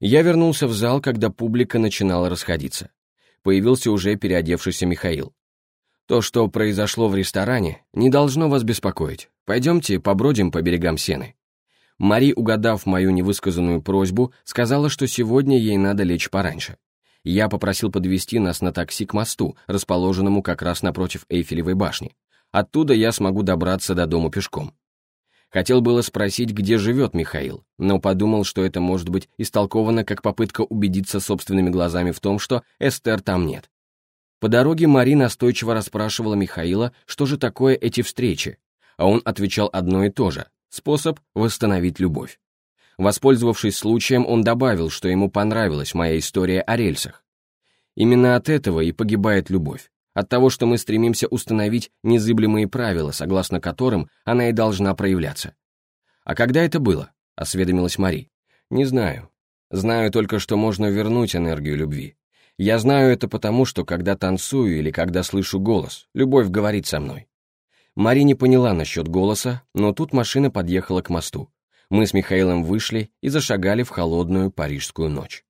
Я вернулся в зал, когда публика начинала расходиться. Появился уже переодевшийся Михаил. То, что произошло в ресторане, не должно вас беспокоить. Пойдемте побродим по берегам Сены. Мари, угадав мою невысказанную просьбу, сказала, что сегодня ей надо лечь пораньше. Я попросил подвести нас на такси к мосту, расположенному как раз напротив Эйфелевой башни. Оттуда я смогу добраться до дома пешком. Хотел было спросить, где живет Михаил, но подумал, что это может быть истолковано как попытка убедиться собственными глазами в том, что Эстер там нет. По дороге Мари настойчиво расспрашивала Михаила, что же такое эти встречи, а он отвечал одно и то же – способ восстановить любовь. Воспользовавшись случаем, он добавил, что ему понравилась моя история о рельсах. Именно от этого и погибает любовь, от того, что мы стремимся установить незыблемые правила, согласно которым она и должна проявляться. «А когда это было?» — осведомилась Мари. «Не знаю. Знаю только, что можно вернуть энергию любви. Я знаю это потому, что когда танцую или когда слышу голос, любовь говорит со мной. Мари не поняла насчет голоса, но тут машина подъехала к мосту. Мы с Михаилом вышли и зашагали в холодную парижскую ночь.